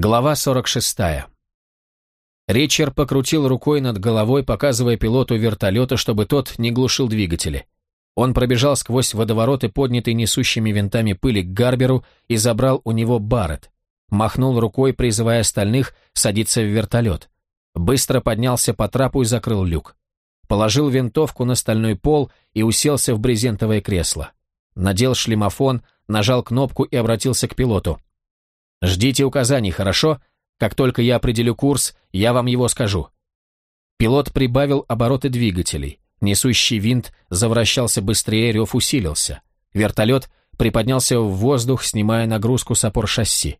Глава 46. Ричард покрутил рукой над головой, показывая пилоту вертолета, чтобы тот не глушил двигатели. Он пробежал сквозь водовороты, поднятый несущими винтами пыли к Гарберу, и забрал у него Барретт. Махнул рукой, призывая остальных садиться в вертолет. Быстро поднялся по трапу и закрыл люк. Положил винтовку на стальной пол и уселся в брезентовое кресло. Надел шлемофон, нажал кнопку и обратился к пилоту. Ждите указаний, хорошо? Как только я определю курс, я вам его скажу». Пилот прибавил обороты двигателей. Несущий винт завращался быстрее, рев усилился. Вертолет приподнялся в воздух, снимая нагрузку с опор шасси.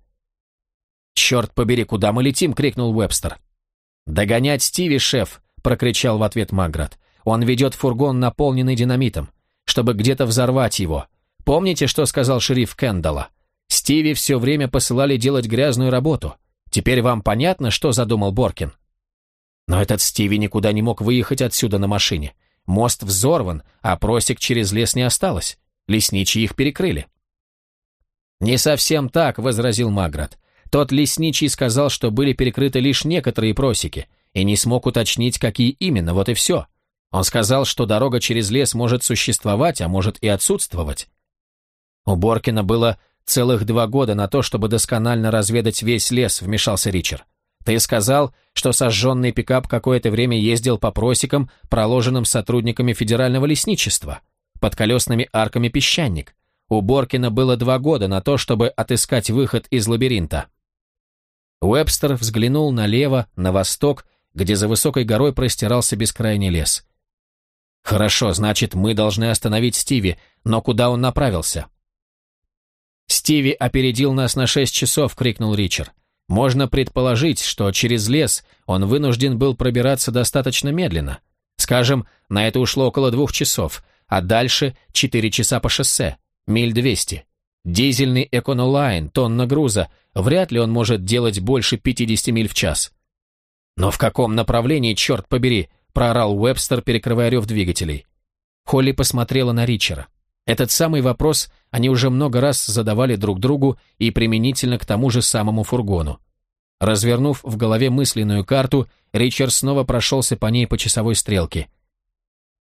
«Черт побери, куда мы летим?» — крикнул Уэбстер. «Догонять Стиви, шеф!» — прокричал в ответ Маград. «Он ведет фургон, наполненный динамитом, чтобы где-то взорвать его. Помните, что сказал шериф Кендалла? Стиви все время посылали делать грязную работу. Теперь вам понятно, что задумал Боркин? Но этот Стиви никуда не мог выехать отсюда на машине. Мост взорван, а просек через лес не осталось. Лесничие их перекрыли. «Не совсем так», — возразил Маград. «Тот лесничий сказал, что были перекрыты лишь некоторые просеки, и не смог уточнить, какие именно, вот и все. Он сказал, что дорога через лес может существовать, а может и отсутствовать». У Боркина было Целых два года на то, чтобы досконально разведать весь лес, вмешался Ричард. Ты сказал, что сожженный пикап какое-то время ездил по просекам, проложенным сотрудниками федерального лесничества, под колесными арками песчаник. У Боркина было два года на то, чтобы отыскать выход из лабиринта. Уэбстер взглянул налево, на восток, где за высокой горой простирался бескрайний лес. «Хорошо, значит, мы должны остановить Стиви, но куда он направился?» «Стиви опередил нас на шесть часов!» — крикнул Ричард. «Можно предположить, что через лес он вынужден был пробираться достаточно медленно. Скажем, на это ушло около двух часов, а дальше четыре часа по шоссе, миль двести. Дизельный эконолайн, тонна груза, вряд ли он может делать больше 50 миль в час». «Но в каком направлении, черт побери?» — проорал Уэбстер, перекрывая рев двигателей. Холли посмотрела на Ричера. Этот самый вопрос они уже много раз задавали друг другу и применительно к тому же самому фургону. Развернув в голове мысленную карту, Ричард снова прошелся по ней по часовой стрелке.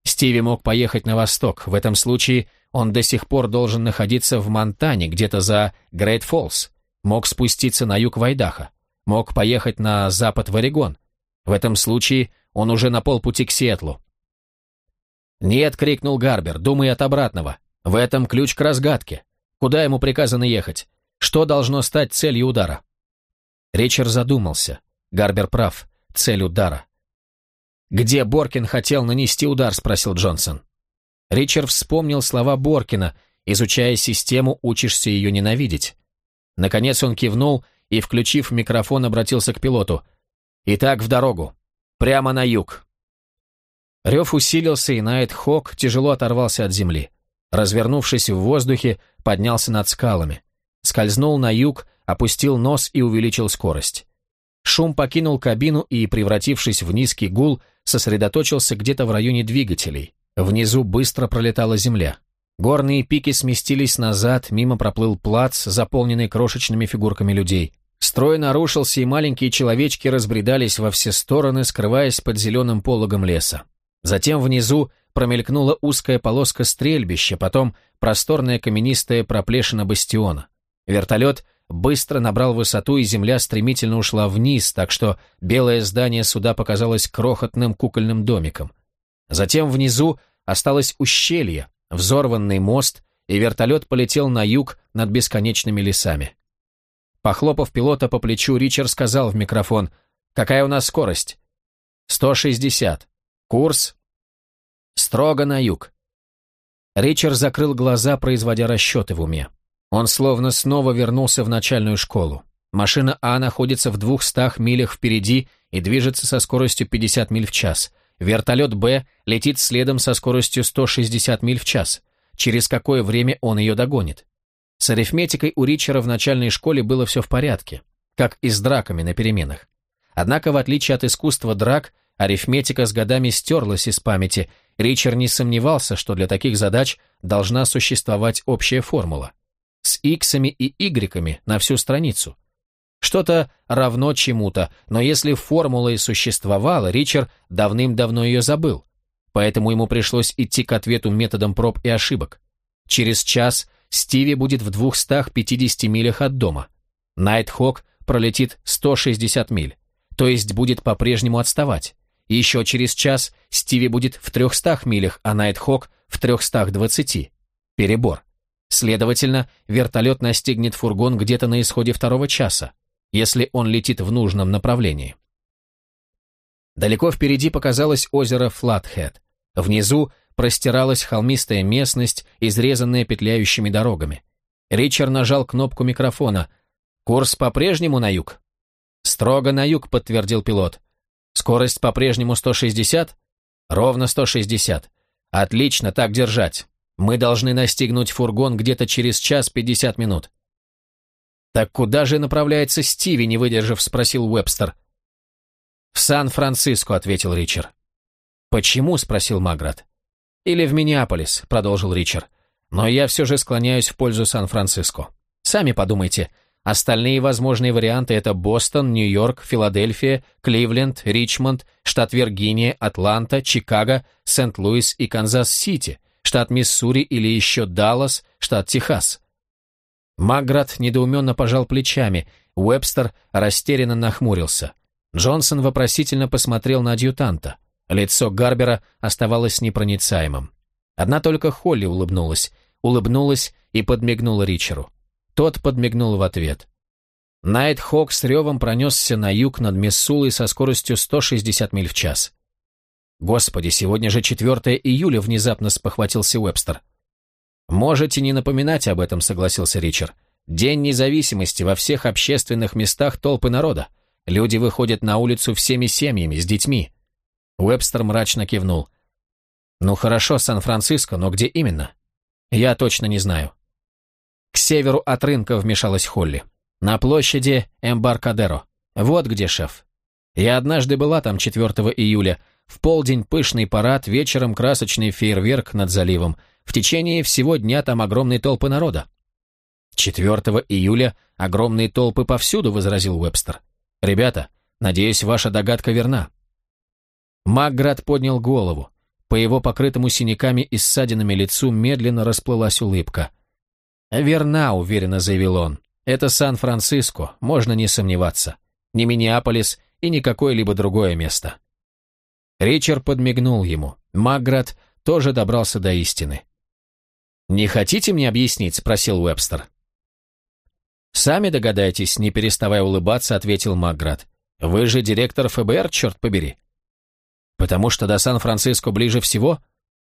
Стиви мог поехать на восток, в этом случае он до сих пор должен находиться в Монтане, где-то за Грейт Фоллс, мог спуститься на юг Вайдаха, мог поехать на запад в Орегон. В этом случае он уже на полпути к Сиэтлу. «Нет!» — крикнул Гарбер, думай от обратного. В этом ключ к разгадке. Куда ему приказано ехать? Что должно стать целью удара? Ричард задумался. Гарбер прав. Цель удара. «Где Боркин хотел нанести удар?» – спросил Джонсон. Ричард вспомнил слова Боркина. «Изучая систему, учишься ее ненавидеть». Наконец он кивнул и, включив микрофон, обратился к пилоту. «Итак, в дорогу. Прямо на юг». Рев усилился, и Найт Хок тяжело оторвался от земли развернувшись в воздухе, поднялся над скалами. Скользнул на юг, опустил нос и увеличил скорость. Шум покинул кабину и, превратившись в низкий гул, сосредоточился где-то в районе двигателей. Внизу быстро пролетала земля. Горные пики сместились назад, мимо проплыл плац, заполненный крошечными фигурками людей. Строй нарушился, и маленькие человечки разбредались во все стороны, скрываясь под зеленым пологом леса. Затем внизу промелькнула узкая полоска стрельбища, потом просторная каменистая проплешина бастиона. Вертолет быстро набрал высоту, и земля стремительно ушла вниз, так что белое здание суда показалось крохотным кукольным домиком. Затем внизу осталось ущелье, взорванный мост, и вертолет полетел на юг над бесконечными лесами. Похлопав пилота по плечу, Ричард сказал в микрофон, «Какая у нас скорость?» «160. Курс Строго на юг. Ричард закрыл глаза, производя расчеты в уме. Он словно снова вернулся в начальную школу. Машина А находится в двухстах милях впереди и движется со скоростью 50 миль в час. Вертолет Б летит следом со скоростью 160 миль в час. Через какое время он ее догонит? С арифметикой у Ричера в начальной школе было все в порядке, как и с драками на переменах. Однако, в отличие от искусства драк, арифметика с годами стерлась из памяти, Ричард не сомневался, что для таких задач должна существовать общая формула. С иксами и игреками на всю страницу. Что-то равно чему-то, но если формула и существовала, Ричард давным-давно ее забыл. Поэтому ему пришлось идти к ответу методом проб и ошибок. Через час Стиви будет в 250 милях от дома. Найтхок пролетит 160 миль, то есть будет по-прежнему отставать. Еще через час Стиви будет в 300 милях, а Найтхок в 320. Перебор. Следовательно, вертолет настигнет фургон где-то на исходе второго часа, если он летит в нужном направлении. Далеко впереди показалось озеро Флатхед. Внизу простиралась холмистая местность, изрезанная петляющими дорогами. Ричард нажал кнопку микрофона. «Курс по-прежнему на юг?» «Строго на юг», — подтвердил пилот. «Скорость по-прежнему 160?» «Ровно 160. Отлично, так держать. Мы должны настигнуть фургон где-то через час пятьдесят минут». «Так куда же направляется Стиви?» — не выдержав, спросил Уэбстер. «В Сан-Франциско», — ответил Ричер. «Почему?» — спросил Маград. «Или в Миннеаполис», — продолжил Ричер. «Но я все же склоняюсь в пользу Сан-Франциско. Сами подумайте. Остальные возможные варианты — это Бостон, Нью-Йорк, Филадельфия, Кливленд, Ричмонд, штат Виргиния, Атланта, Чикаго, Сент-Луис и Канзас-Сити, штат Миссури или еще Даллас, штат Техас. Маград недоуменно пожал плечами, Уэбстер растерянно нахмурился. Джонсон вопросительно посмотрел на адъютанта. Лицо Гарбера оставалось непроницаемым. Одна только Холли улыбнулась, улыбнулась и подмигнула Ричеру. Тот подмигнул в ответ. Найт Хок с ревом пронесся на юг над Миссулой со скоростью 160 миль в час. «Господи, сегодня же 4 июля», — внезапно спохватился Уэбстер. «Можете не напоминать об этом», — согласился Ричард. «День независимости, во всех общественных местах толпы народа. Люди выходят на улицу всеми семьями, с детьми». Уэбстер мрачно кивнул. «Ну хорошо, Сан-Франциско, но где именно?» «Я точно не знаю». К северу от рынка вмешалась Холли. «На площади Эмбаркадеро. Вот где шеф. Я однажды была там 4 июля, в полдень пышный парад, вечером красочный фейерверк над заливом. В течение всего дня там огромные толпы народа. 4 июля огромные толпы повсюду, возразил Уэбстер. Ребята, надеюсь, ваша догадка верна. Макград поднял голову. По его покрытому синяками и ссадинами лицу медленно расплылась улыбка. «Верна», — уверенно заявил он. «Это Сан-Франциско, можно не сомневаться. Не Миннеаполис и не какое-либо другое место». Ричард подмигнул ему. Маград тоже добрался до истины. «Не хотите мне объяснить?» – спросил Уэбстер. «Сами догадайтесь», – не переставая улыбаться, ответил Маград. «Вы же директор ФБР, черт побери». «Потому что до Сан-Франциско ближе всего?»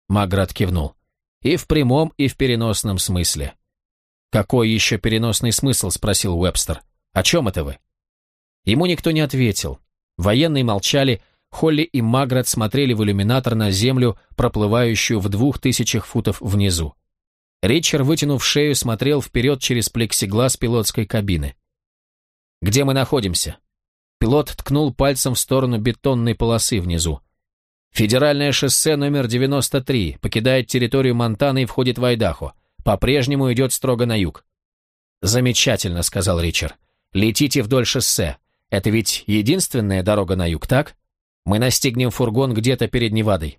Маград кивнул. «И в прямом, и в переносном смысле». «Какой еще переносный смысл?» – спросил Уэбстер. «О чем это вы?» Ему никто не ответил. Военные молчали, Холли и Маград смотрели в иллюминатор на землю, проплывающую в двух тысячах футов внизу. Ричард, вытянув шею, смотрел вперед через плексиглаз пилотской кабины. «Где мы находимся?» Пилот ткнул пальцем в сторону бетонной полосы внизу. «Федеральное шоссе номер 93 покидает территорию Монтаны и входит в Айдахо. По-прежнему идет строго на юг». «Замечательно», — сказал Ричард. «Летите вдоль шоссе. Это ведь единственная дорога на юг, так?» Мы настигнем фургон где-то перед Невадой.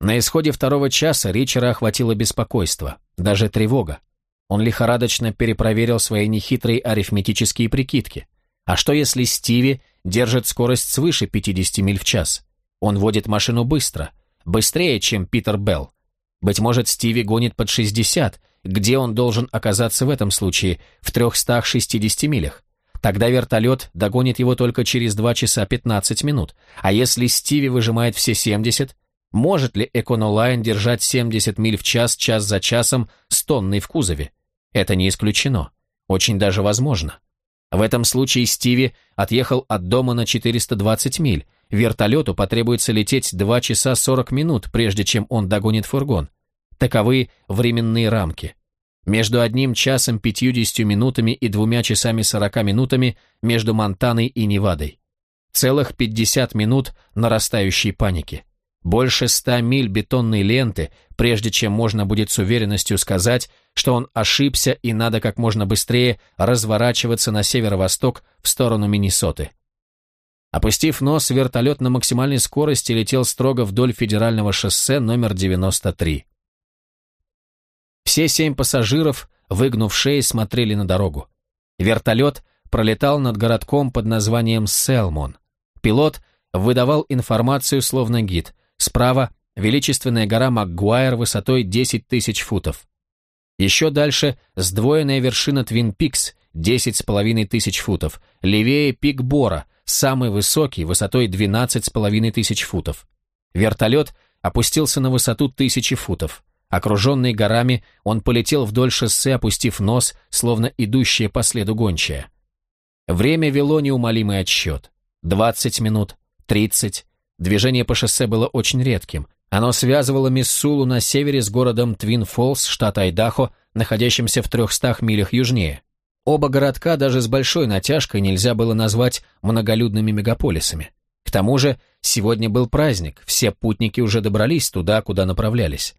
На исходе второго часа Ричера охватило беспокойство, даже тревога. Он лихорадочно перепроверил свои нехитрые арифметические прикидки. А что если Стиви держит скорость свыше 50 миль в час? Он водит машину быстро, быстрее, чем Питер Белл. Быть может, Стиви гонит под 60, где он должен оказаться в этом случае, в 360 милях. Тогда вертолет догонит его только через 2 часа 15 минут. А если Стиви выжимает все 70, может ли Эконолайн держать 70 миль в час, час за часом, с тонной в кузове? Это не исключено. Очень даже возможно. В этом случае Стиви отъехал от дома на 420 миль. Вертолету потребуется лететь 2 часа 40 минут, прежде чем он догонит фургон. Таковы временные рамки. Между одним часом пятьюдесятью минутами и двумя часами сорока минутами между Монтаной и Невадой. Целых пятьдесят минут нарастающей паники. Больше ста миль бетонной ленты, прежде чем можно будет с уверенностью сказать, что он ошибся и надо как можно быстрее разворачиваться на северо-восток в сторону Миннесоты. Опустив нос, вертолет на максимальной скорости летел строго вдоль федерального шоссе номер 93. Все семь пассажиров, выгнув шеи, смотрели на дорогу. Вертолет пролетал над городком под названием Селмон. Пилот выдавал информацию словно гид. Справа – величественная гора Макгуайр высотой 10 тысяч футов. Еще дальше – сдвоенная вершина Твин Пикс, 10 с половиной тысяч футов. Левее – пик Бора, самый высокий, высотой 12 с половиной тысяч футов. Вертолет опустился на высоту тысячи футов. Окруженный горами, он полетел вдоль шоссе, опустив нос, словно идущая по следу гончая. Время вело неумолимый отсчет. 20 минут, 30. Движение по шоссе было очень редким. Оно связывало Миссулу на севере с городом Твин Фолс, штат Айдахо, находящимся в 300 милях южнее. Оба городка даже с большой натяжкой нельзя было назвать многолюдными мегаполисами. К тому же, сегодня был праздник, все путники уже добрались туда, куда направлялись.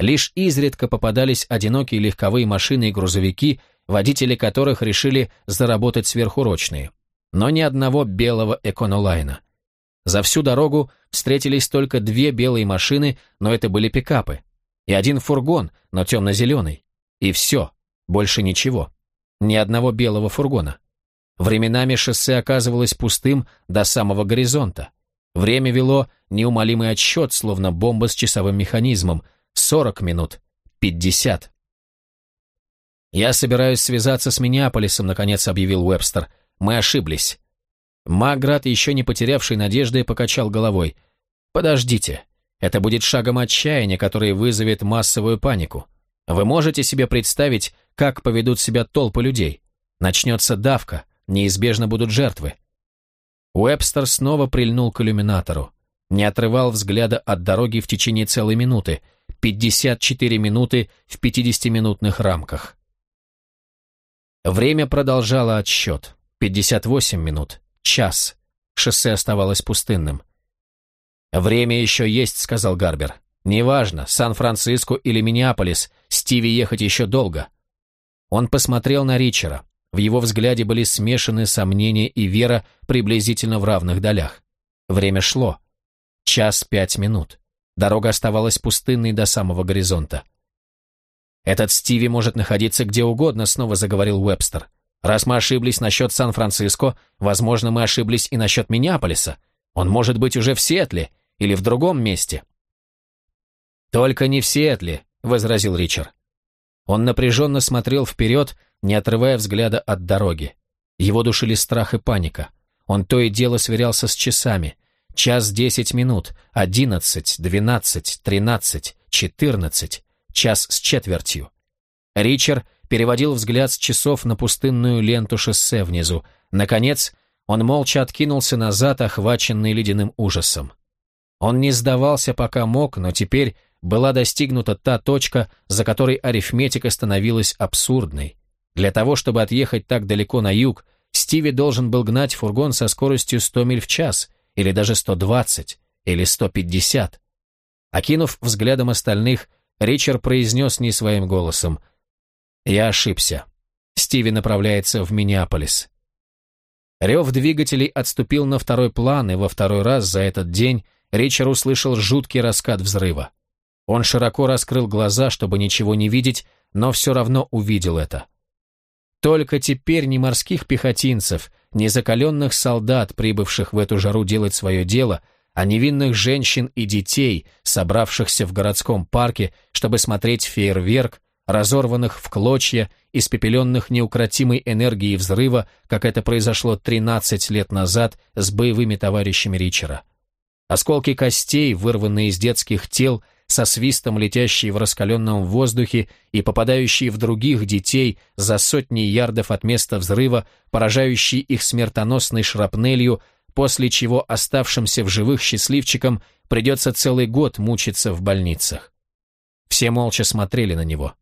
Лишь изредка попадались одинокие легковые машины и грузовики, водители которых решили заработать сверхурочные. Но ни одного белого эконолайна. За всю дорогу встретились только две белые машины, но это были пикапы. И один фургон, но темно-зеленый. И все, больше ничего. Ни одного белого фургона. Временами шоссе оказывалось пустым до самого горизонта. Время вело неумолимый отсчет, словно бомба с часовым механизмом – Сорок минут. Пятьдесят. «Я собираюсь связаться с Миннеаполисом», — наконец объявил Уэбстер. «Мы ошиблись». Маград, еще не потерявший надежды, покачал головой. «Подождите. Это будет шагом отчаяния, который вызовет массовую панику. Вы можете себе представить, как поведут себя толпы людей? Начнется давка, неизбежно будут жертвы». Уэбстер снова прильнул к иллюминатору. Не отрывал взгляда от дороги в течение целой минуты — 54 минуты в 50-минутных рамках. Время продолжало отсчет. 58 минут. Час. Шоссе оставалось пустынным. «Время еще есть», — сказал Гарбер. «Неважно, Сан-Франциско или Миннеаполис, Стиви ехать еще долго». Он посмотрел на Ричера. В его взгляде были смешаны сомнения и вера приблизительно в равных долях. Время шло. Час пять минут. Дорога оставалась пустынной до самого горизонта. «Этот Стиви может находиться где угодно», — снова заговорил Уэбстер. «Раз мы ошиблись насчет Сан-Франциско, возможно, мы ошиблись и насчет Миннеаполиса. Он может быть уже в Сиэтле или в другом месте». «Только не в Сиэтле», — возразил Ричард. Он напряженно смотрел вперед, не отрывая взгляда от дороги. Его душили страх и паника. Он то и дело сверялся с часами. Час десять минут, одиннадцать, двенадцать, тринадцать, четырнадцать, час с четвертью. Ричард переводил взгляд с часов на пустынную ленту шоссе внизу. Наконец, он молча откинулся назад, охваченный ледяным ужасом. Он не сдавался, пока мог, но теперь была достигнута та точка, за которой арифметика становилась абсурдной. Для того, чтобы отъехать так далеко на юг, Стиви должен был гнать фургон со скоростью 100 миль в час, или даже 120, или 150. Окинув взглядом остальных, Ричард произнес не своим голосом. «Я ошибся. Стиви направляется в Миннеаполис». Рев двигателей отступил на второй план, и во второй раз за этот день Ричард услышал жуткий раскат взрыва. Он широко раскрыл глаза, чтобы ничего не видеть, но все равно увидел это. Только теперь ни морских пехотинцев, ни закаленных солдат, прибывших в эту жару делать свое дело, а невинных женщин и детей, собравшихся в городском парке, чтобы смотреть фейерверк, разорванных в клочья, испепеленных неукротимой энергией взрыва, как это произошло 13 лет назад с боевыми товарищами Ричера. Осколки костей, вырванные из детских тел, со свистом летящие в раскаленном воздухе и попадающие в других детей за сотни ярдов от места взрыва, поражающие их смертоносной шрапнелью, после чего оставшимся в живых счастливчикам придется целый год мучиться в больницах. Все молча смотрели на него.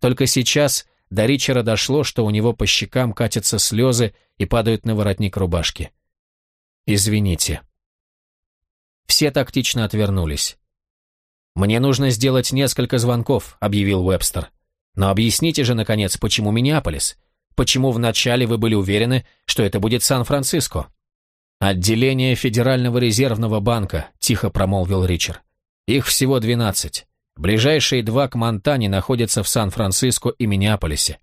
Только сейчас до Ричера дошло, что у него по щекам катятся слезы и падают на воротник рубашки. «Извините», Все тактично отвернулись. «Мне нужно сделать несколько звонков», — объявил Уэбстер. «Но объясните же, наконец, почему Миннеаполис? Почему вначале вы были уверены, что это будет Сан-Франциско?» «Отделение Федерального резервного банка», — тихо промолвил Ричард. «Их всего двенадцать. Ближайшие два к Монтане находятся в Сан-Франциско и Миннеаполисе.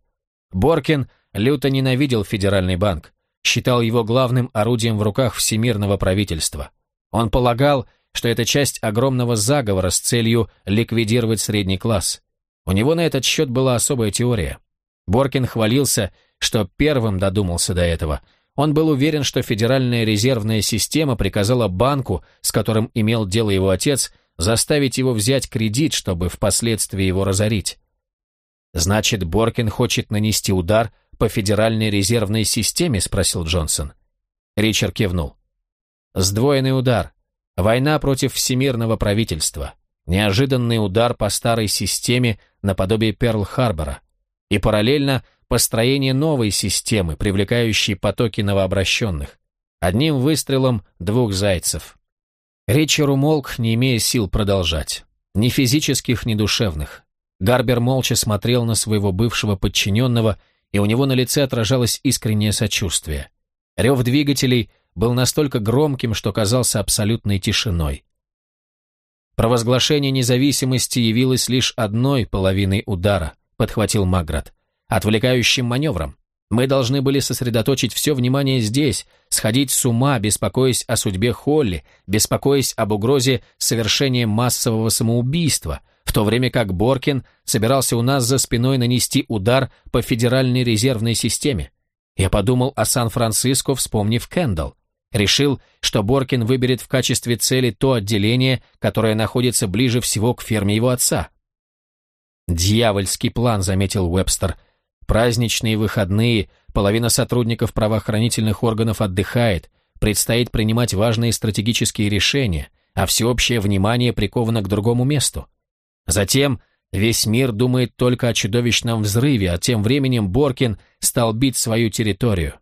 Боркин люто ненавидел Федеральный банк, считал его главным орудием в руках всемирного правительства. Он полагал, что это часть огромного заговора с целью ликвидировать средний класс. У него на этот счет была особая теория. Боркин хвалился, что первым додумался до этого. Он был уверен, что Федеральная резервная система приказала банку, с которым имел дело его отец, заставить его взять кредит, чтобы впоследствии его разорить. «Значит, Боркин хочет нанести удар по Федеральной резервной системе?» – спросил Джонсон. Ричард кивнул. «Сдвоенный удар. Война против всемирного правительства. Неожиданный удар по старой системе наподобие Перл-Харбора. И параллельно построение новой системы, привлекающей потоки новообращенных. Одним выстрелом двух зайцев. Ричард умолк, не имея сил продолжать. Ни физических, ни душевных. Гарбер молча смотрел на своего бывшего подчиненного, и у него на лице отражалось искреннее сочувствие. Рев двигателей был настолько громким, что казался абсолютной тишиной. Провозглашение независимости явилось лишь одной половиной удара, подхватил Маград, отвлекающим маневром. Мы должны были сосредоточить все внимание здесь, сходить с ума, беспокоясь о судьбе Холли, беспокоясь об угрозе совершения массового самоубийства, в то время как Боркин собирался у нас за спиной нанести удар по Федеральной резервной системе. Я подумал о Сан-Франциско, вспомнив Кэндалл. Решил, что Боркин выберет в качестве цели то отделение, которое находится ближе всего к ферме его отца. «Дьявольский план», — заметил Уэбстер, — Праздничные выходные, половина сотрудников правоохранительных органов отдыхает, предстоит принимать важные стратегические решения, а всеобщее внимание приковано к другому месту. Затем весь мир думает только о чудовищном взрыве, а тем временем Боркин стал бить свою территорию.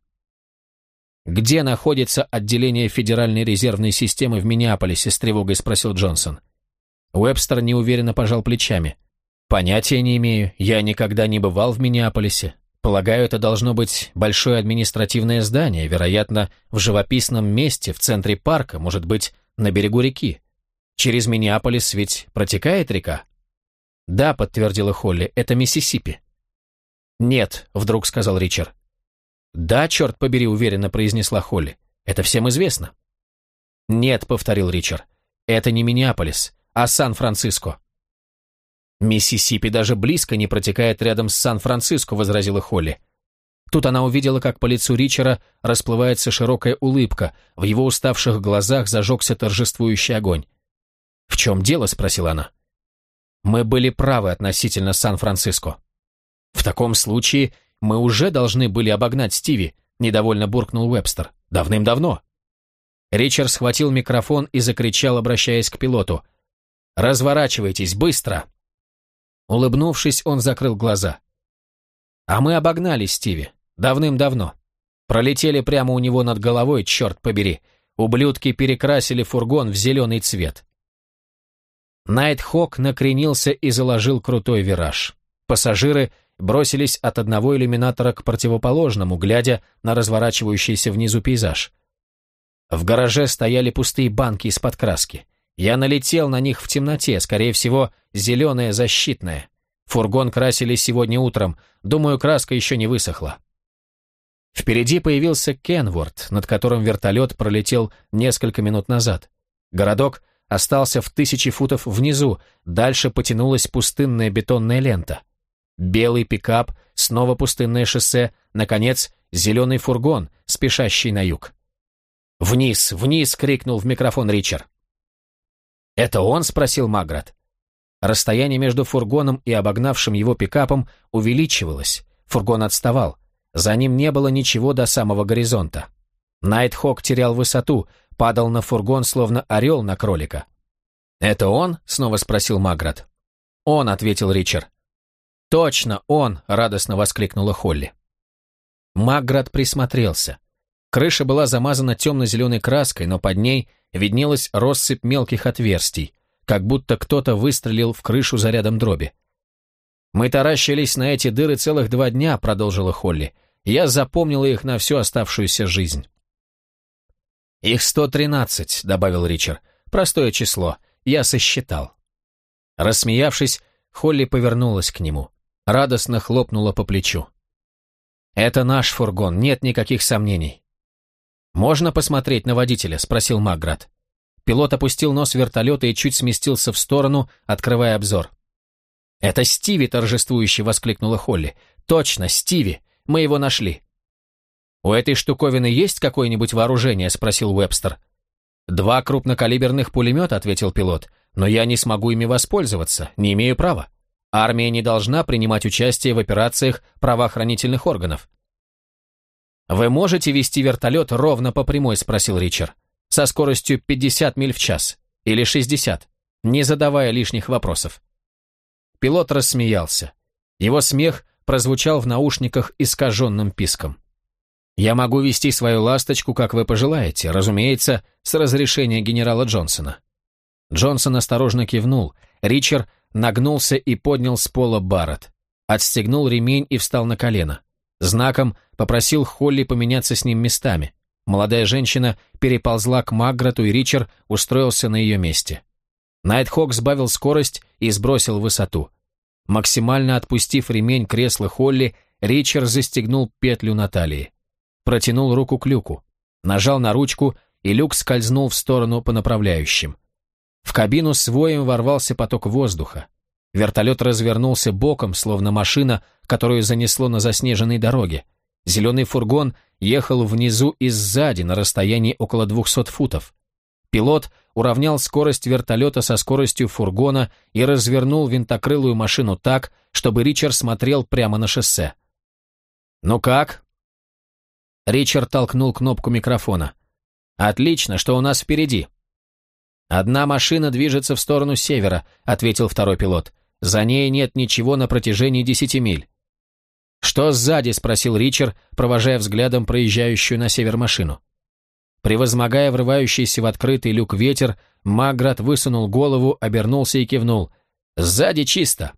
«Где находится отделение Федеральной резервной системы в Миннеаполисе?» с тревогой спросил Джонсон. Уэбстер неуверенно пожал плечами. Понятия не имею, я никогда не бывал в Миннеаполисе. Полагаю, это должно быть большое административное здание, вероятно, в живописном месте, в центре парка, может быть, на берегу реки. Через Миннеаполис ведь протекает река? Да, подтвердила Холли, это Миссисипи. Нет, вдруг сказал Ричард. Да, черт побери, уверенно произнесла Холли. Это всем известно. Нет, повторил Ричард. Это не Миннеаполис, а Сан-Франциско. «Миссисипи даже близко не протекает рядом с Сан-Франциско», — возразила Холли. Тут она увидела, как по лицу Ричера расплывается широкая улыбка, в его уставших глазах зажегся торжествующий огонь. «В чем дело?» — спросила она. «Мы были правы относительно Сан-Франциско». «В таком случае мы уже должны были обогнать Стиви», — недовольно буркнул Уэбстер. «Давным-давно». Ричард схватил микрофон и закричал, обращаясь к пилоту. «Разворачивайтесь, быстро!» Улыбнувшись, он закрыл глаза. А мы обогнали Стиви. Давным-давно. Пролетели прямо у него над головой, черт побери. Ублюдки перекрасили фургон в зеленый цвет. Найтхок накренился и заложил крутой вираж. Пассажиры бросились от одного иллюминатора к противоположному, глядя на разворачивающийся внизу пейзаж. В гараже стояли пустые банки из-под краски. Я налетел на них в темноте, скорее всего, зеленая защитная. Фургон красили сегодня утром, думаю, краска еще не высохла. Впереди появился Кенворд, над которым вертолет пролетел несколько минут назад. Городок остался в тысячи футов внизу, дальше потянулась пустынная бетонная лента. Белый пикап, снова пустынное шоссе, наконец, зеленый фургон, спешащий на юг. «Вниз, вниз!» — крикнул в микрофон Ричард. «Это он?» — спросил Маград. Расстояние между фургоном и обогнавшим его пикапом увеличивалось. Фургон отставал. За ним не было ничего до самого горизонта. Найтхок терял высоту, падал на фургон, словно орел на кролика. «Это он?» — снова спросил Маград. «Он», — ответил Ричард. «Точно он!» — радостно воскликнула Холли. Маград присмотрелся. Крыша была замазана темно-зеленой краской, но под ней виднелась россыпь мелких отверстий, как будто кто-то выстрелил в крышу зарядом дроби. «Мы таращились на эти дыры целых два дня», — продолжила Холли. «Я запомнила их на всю оставшуюся жизнь». «Их сто тринадцать», — добавил Ричард. «Простое число. Я сосчитал». Рассмеявшись, Холли повернулась к нему. Радостно хлопнула по плечу. «Это наш фургон, нет никаких сомнений». «Можно посмотреть на водителя?» — спросил Макград. Пилот опустил нос вертолета и чуть сместился в сторону, открывая обзор. «Это Стиви!» — торжествующе воскликнула Холли. «Точно, Стиви! Мы его нашли!» «У этой штуковины есть какое-нибудь вооружение?» — спросил Уэбстер. «Два крупнокалиберных пулемета», — ответил пилот, «но я не смогу ими воспользоваться, не имею права. Армия не должна принимать участие в операциях правоохранительных органов». «Вы можете вести вертолет ровно по прямой?» — спросил Ричард. «Со скоростью 50 миль в час. Или 60, не задавая лишних вопросов». Пилот рассмеялся. Его смех прозвучал в наушниках искаженным писком. «Я могу вести свою ласточку, как вы пожелаете, разумеется, с разрешения генерала Джонсона». Джонсон осторожно кивнул. Ричард нагнулся и поднял с пола Барретт. Отстегнул ремень и встал на колено. Знаком попросил Холли поменяться с ним местами. Молодая женщина переползла к Маграту, и Ричард устроился на ее месте. Найтхок сбавил скорость и сбросил высоту. Максимально отпустив ремень кресла Холли, Ричард застегнул петлю на талии. Протянул руку к люку. Нажал на ручку, и люк скользнул в сторону по направляющим. В кабину с воем ворвался поток воздуха. Вертолет развернулся боком, словно машина, которую занесло на заснеженной дороге. Зеленый фургон ехал внизу и сзади на расстоянии около 200 футов. Пилот уравнял скорость вертолета со скоростью фургона и развернул винтокрылую машину так, чтобы Ричард смотрел прямо на шоссе. «Ну как?» Ричард толкнул кнопку микрофона. «Отлично, что у нас впереди?» «Одна машина движется в сторону севера», — ответил второй пилот. «За ней нет ничего на протяжении десяти миль». «Что сзади?» — спросил Ричард, провожая взглядом проезжающую на север машину. Превозмогая врывающийся в открытый люк ветер, Маград высунул голову, обернулся и кивнул. «Сзади чисто!»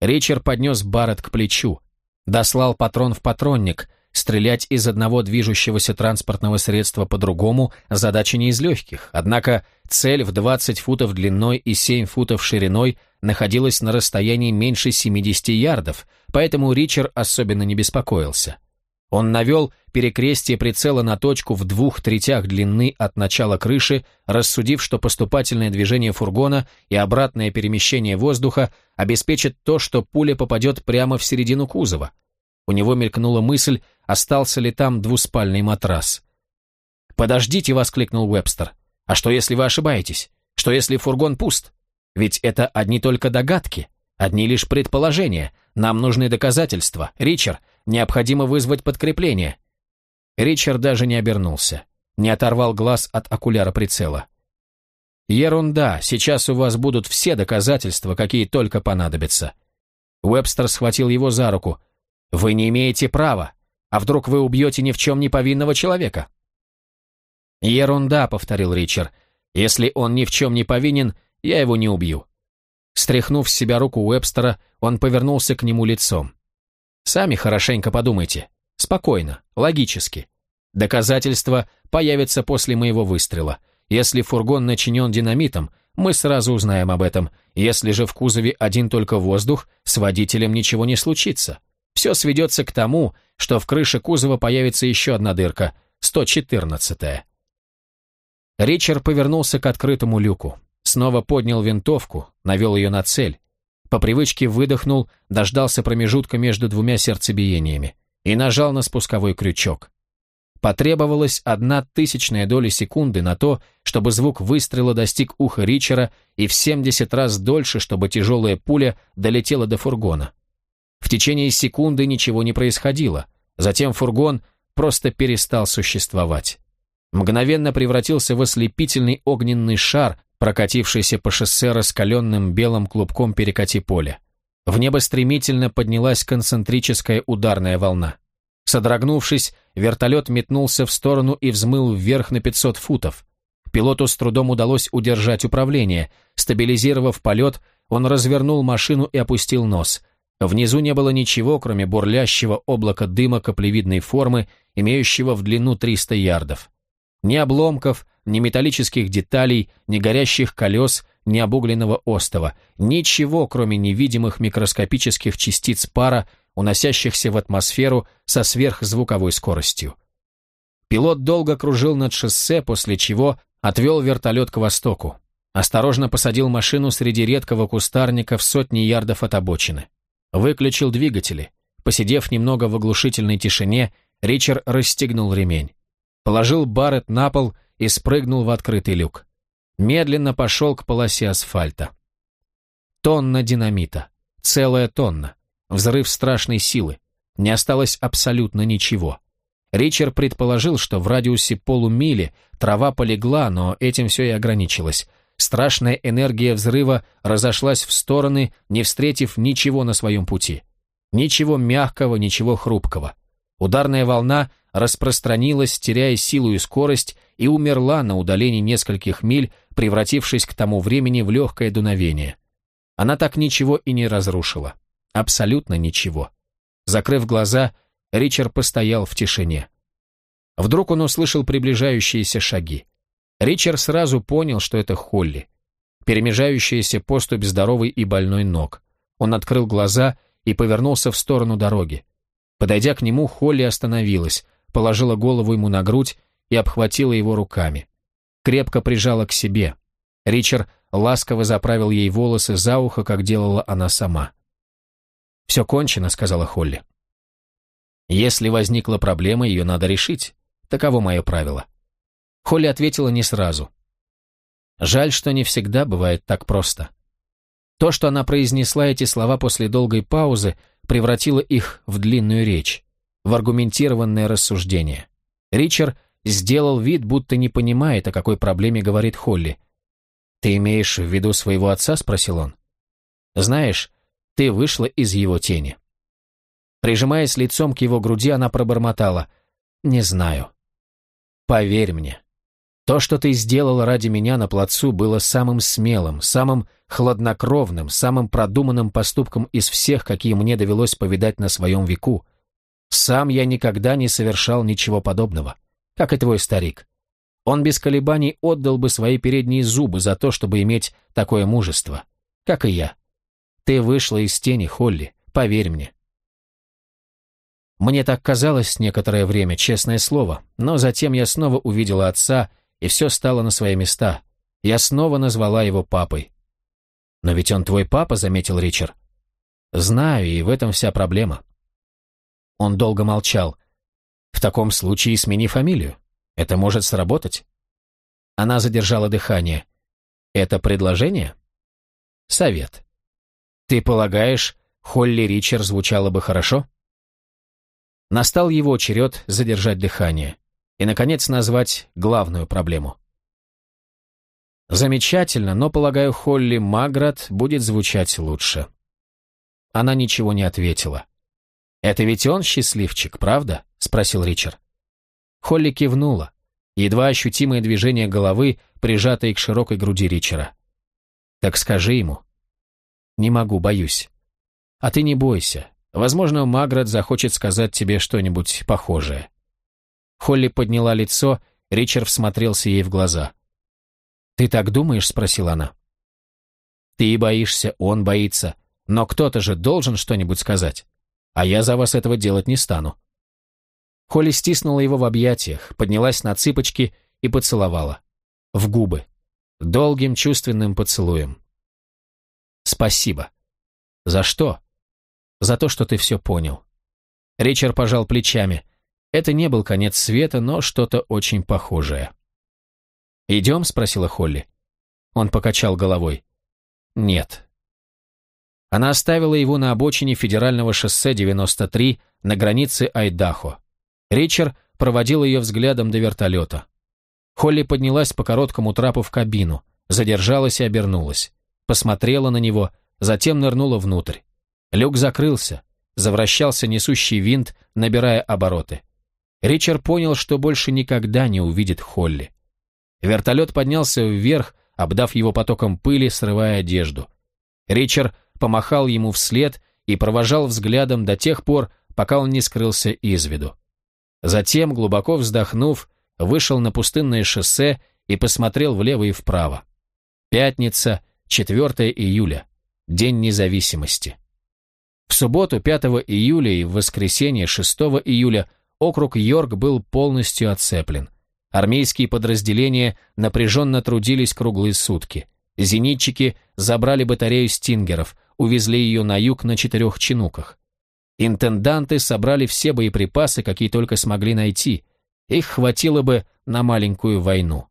Ричард поднес Барретт к плечу. Дослал патрон в патронник. Стрелять из одного движущегося транспортного средства по другому – задача не из легких. Однако цель в 20 футов длиной и 7 футов шириной находилась на расстоянии меньше 70 ярдов, поэтому Ричард особенно не беспокоился. Он навел перекрестие прицела на точку в двух третях длины от начала крыши, рассудив, что поступательное движение фургона и обратное перемещение воздуха обеспечат то, что пуля попадет прямо в середину кузова. У него мелькнула мысль, остался ли там двуспальный матрас. «Подождите!» — воскликнул Уэбстер. «А что, если вы ошибаетесь? Что, если фургон пуст? Ведь это одни только догадки, одни лишь предположения. Нам нужны доказательства. Ричард, Необходимо вызвать подкрепление». Ричард даже не обернулся, не оторвал глаз от окуляра прицела. «Ерунда, сейчас у вас будут все доказательства, какие только понадобятся». Уэбстер схватил его за руку. «Вы не имеете права. А вдруг вы убьете ни в чем не повинного человека?» «Ерунда», — повторил Ричард. «Если он ни в чем не повинен, я его не убью». Стряхнув с себя руку Уэбстера, он повернулся к нему лицом. Сами хорошенько подумайте. Спокойно, логически. Доказательства появятся после моего выстрела. Если фургон начинен динамитом, мы сразу узнаем об этом. Если же в кузове один только воздух, с водителем ничего не случится. Все сведется к тому, что в крыше кузова появится еще одна дырка, 114-я. Ричард повернулся к открытому люку, снова поднял винтовку, навел ее на цель. По привычке выдохнул, дождался промежутка между двумя сердцебиениями и нажал на спусковой крючок. Потребовалась одна тысячная доля секунды на то, чтобы звук выстрела достиг уха Ричера и в 70 раз дольше, чтобы тяжелая пуля долетела до фургона. В течение секунды ничего не происходило, затем фургон просто перестал существовать. Мгновенно превратился в ослепительный огненный шар, прокатившийся по шоссе раскаленным белым клубком перекати поля. В небо стремительно поднялась концентрическая ударная волна. Содрогнувшись, вертолет метнулся в сторону и взмыл вверх на 500 футов. Пилоту с трудом удалось удержать управление. Стабилизировав полет, он развернул машину и опустил нос. Внизу не было ничего, кроме бурлящего облака дыма каплевидной формы, имеющего в длину 300 ярдов. Ни обломков, ни металлических деталей, ни горящих колес, ни обугленного остова. Ничего, кроме невидимых микроскопических частиц пара, уносящихся в атмосферу со сверхзвуковой скоростью. Пилот долго кружил над шоссе, после чего отвел вертолет к востоку. Осторожно посадил машину среди редкого кустарника в сотни ярдов от обочины. Выключил двигатели. Посидев немного в оглушительной тишине, Ричард расстегнул ремень. Положил Барретт на пол и спрыгнул в открытый люк. Медленно пошел к полосе асфальта. Тонна динамита. Целая тонна. Взрыв страшной силы. Не осталось абсолютно ничего. Ричард предположил, что в радиусе полумили трава полегла, но этим все и ограничилось. Страшная энергия взрыва разошлась в стороны, не встретив ничего на своем пути. Ничего мягкого, ничего хрупкого. Ударная волна распространилась, теряя силу и скорость, и умерла на удалении нескольких миль, превратившись к тому времени в легкое дуновение. Она так ничего и не разрушила. Абсолютно ничего. Закрыв глаза, Ричард постоял в тишине. Вдруг он услышал приближающиеся шаги. Ричард сразу понял, что это Холли. Перемежающаяся поступь здоровой и больной ног. Он открыл глаза и повернулся в сторону дороги. Подойдя к нему, Холли остановилась, положила голову ему на грудь и обхватила его руками. Крепко прижала к себе. Ричард ласково заправил ей волосы за ухо, как делала она сама. «Все кончено», — сказала Холли. «Если возникла проблема, ее надо решить. Таково мое правило». Холли ответила не сразу. Жаль, что не всегда бывает так просто. То, что она произнесла эти слова после долгой паузы, превратило их в длинную речь, в аргументированное рассуждение. Ричард сделал вид, будто не понимает, о какой проблеме говорит Холли. «Ты имеешь в виду своего отца?» – спросил он. «Знаешь, ты вышла из его тени». Прижимаясь лицом к его груди, она пробормотала. «Не знаю». «Поверь мне, то, что ты сделала ради меня на плацу, было самым смелым, самым хладнокровным, самым продуманным поступком из всех, какие мне довелось повидать на своем веку. Сам я никогда не совершал ничего подобного, как и твой старик. Он без колебаний отдал бы свои передние зубы за то, чтобы иметь такое мужество, как и я. Ты вышла из тени, Холли, поверь мне. Мне так казалось некоторое время, честное слово, но затем я снова увидела отца и все стало на свои места. Я снова назвала его папой. «Но ведь он твой папа», — заметил Ричард. «Знаю, и в этом вся проблема». Он долго молчал. «В таком случае смени фамилию. Это может сработать». Она задержала дыхание. «Это предложение?» «Совет. Ты полагаешь, Холли Ричард звучало бы хорошо?» Настал его черед задержать дыхание и, наконец, назвать главную проблему. Замечательно, но, полагаю, Холли Маград будет звучать лучше. Она ничего не ответила. «Это ведь он счастливчик, правда?» — спросил Ричард. Холли кивнула. Едва ощутимое движение головы, прижатое к широкой груди Ричера. «Так скажи ему». «Не могу, боюсь». «А ты не бойся. Возможно, Маград захочет сказать тебе что-нибудь похожее». Холли подняла лицо, Ричард всмотрелся ей в глаза. «Ты так думаешь?» — спросила она. «Ты боишься, он боится, но кто-то же должен что-нибудь сказать, а я за вас этого делать не стану». Холли стиснула его в объятиях, поднялась на цыпочки и поцеловала. В губы. Долгим чувственным поцелуем. «Спасибо». «За что?» «За то, что ты все понял». Ричард пожал плечами. Это не был конец света, но что-то очень похожее. «Идем?» — спросила Холли. Он покачал головой. «Нет». Она оставила его на обочине федерального шоссе 93 на границе Айдахо. Ричард проводил ее взглядом до вертолета. Холли поднялась по короткому трапу в кабину, задержалась и обернулась. Посмотрела на него, затем нырнула внутрь. Люк закрылся. завращался несущий винт, набирая обороты. Ричард понял, что больше никогда не увидит Холли. Вертолет поднялся вверх, обдав его потоком пыли, срывая одежду. Ричард помахал ему вслед и провожал взглядом до тех пор, пока он не скрылся из виду. Затем, глубоко вздохнув, вышел на пустынное шоссе и посмотрел влево и вправо. Пятница, 4 июля, День независимости. В субботу 5 июля и в воскресенье 6 июля округ Йорк был полностью оцеплен. Армейские подразделения напряженно трудились круглые сутки. Зенитчики забрали батарею стингеров, увезли ее на юг на четырех чинуках. Интенданты собрали все боеприпасы, какие только смогли найти. Их хватило бы на маленькую войну.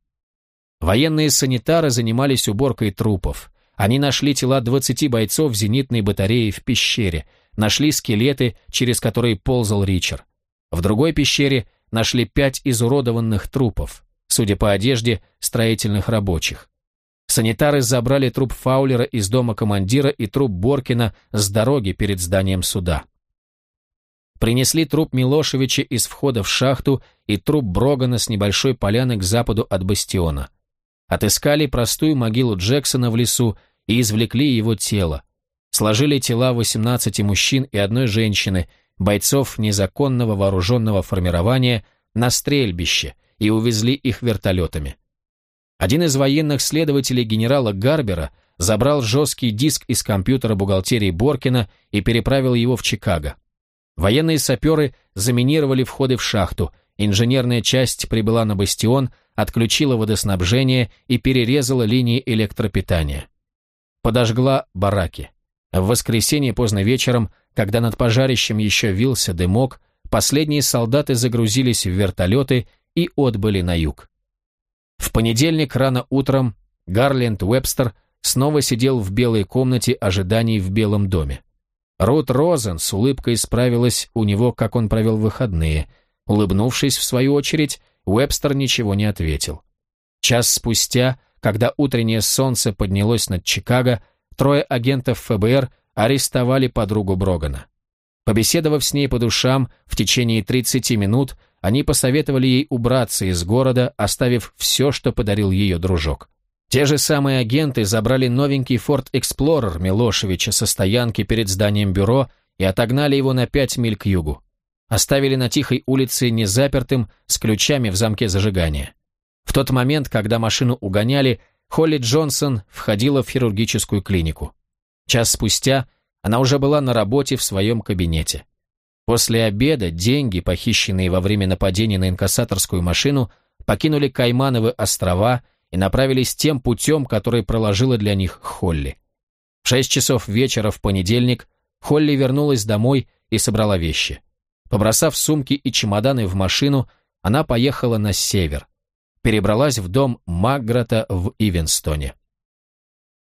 Военные санитары занимались уборкой трупов. Они нашли тела 20 бойцов зенитной батареи в пещере, нашли скелеты, через которые ползал Ричард. В другой пещере нашли пять изуродованных трупов, судя по одежде, строительных рабочих. Санитары забрали труп Фаулера из дома командира и труп Боркина с дороги перед зданием суда. Принесли труп Милошевича из входа в шахту и труп Брогана с небольшой поляны к западу от бастиона. Отыскали простую могилу Джексона в лесу и извлекли его тело. Сложили тела 18 мужчин и одной женщины, бойцов незаконного вооруженного формирования, на стрельбище и увезли их вертолетами. Один из военных следователей генерала Гарбера забрал жесткий диск из компьютера бухгалтерии Боркина и переправил его в Чикаго. Военные саперы заминировали входы в шахту, инженерная часть прибыла на бастион, отключила водоснабжение и перерезала линии электропитания. Подожгла бараки. В воскресенье поздно вечером, когда над пожарищем еще вился дымок, последние солдаты загрузились в вертолеты и отбыли на юг. В понедельник рано утром Гарленд Уэбстер снова сидел в белой комнате ожиданий в Белом доме. Рут Розен с улыбкой справилась у него, как он провел выходные. Улыбнувшись, в свою очередь, Уэбстер ничего не ответил. Час спустя, когда утреннее солнце поднялось над Чикаго, трое агентов ФБР арестовали подругу Брогана. Побеседовав с ней по душам в течение 30 минут, они посоветовали ей убраться из города, оставив все, что подарил ее дружок. Те же самые агенты забрали новенький Ford Explorer Милошевича со стоянки перед зданием бюро и отогнали его на пять миль к югу. Оставили на тихой улице незапертым, с ключами в замке зажигания. В тот момент, когда машину угоняли, Холли Джонсон входила в хирургическую клинику. Час спустя она уже была на работе в своем кабинете. После обеда деньги, похищенные во время нападения на инкассаторскую машину, покинули Каймановы острова и направились тем путем, который проложила для них Холли. В шесть часов вечера в понедельник Холли вернулась домой и собрала вещи. Побросав сумки и чемоданы в машину, она поехала на север. Перебралась в дом Маграта в Ивенстоне.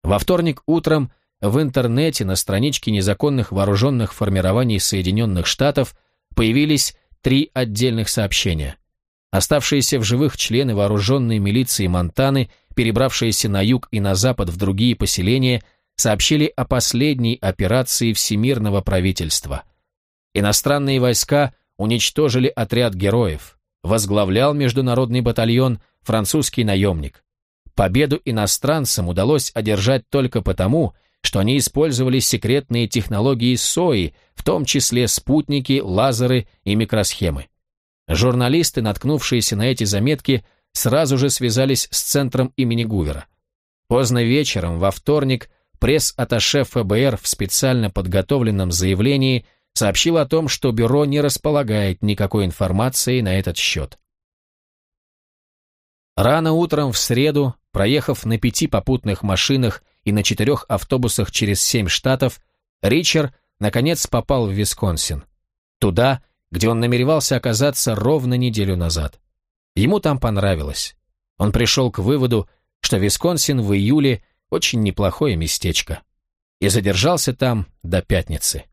Во вторник утром в интернете на страничке незаконных вооруженных формирований Соединенных Штатов появились три отдельных сообщения. Оставшиеся в живых члены вооруженной милиции Монтаны, перебравшиеся на юг и на запад в другие поселения, сообщили о последней операции Всемирного правительства. Иностранные войска уничтожили отряд героев, возглавлял международный батальон французский наемник. Победу иностранцам удалось одержать только потому, что они использовали секретные технологии СОИ, в том числе спутники, лазеры и микросхемы. Журналисты, наткнувшиеся на эти заметки, сразу же связались с центром имени Гувера. Поздно вечером, во вторник, пресс-атташе ФБР в специально подготовленном заявлении сообщил о том, что бюро не располагает никакой информации на этот счет. Рано утром в среду, проехав на пяти попутных машинах и на четырех автобусах через семь штатов, Ричард наконец попал в Висконсин. Туда, где он намеревался оказаться ровно неделю назад. Ему там понравилось. Он пришел к выводу, что Висконсин в июле очень неплохое местечко. И задержался там до пятницы.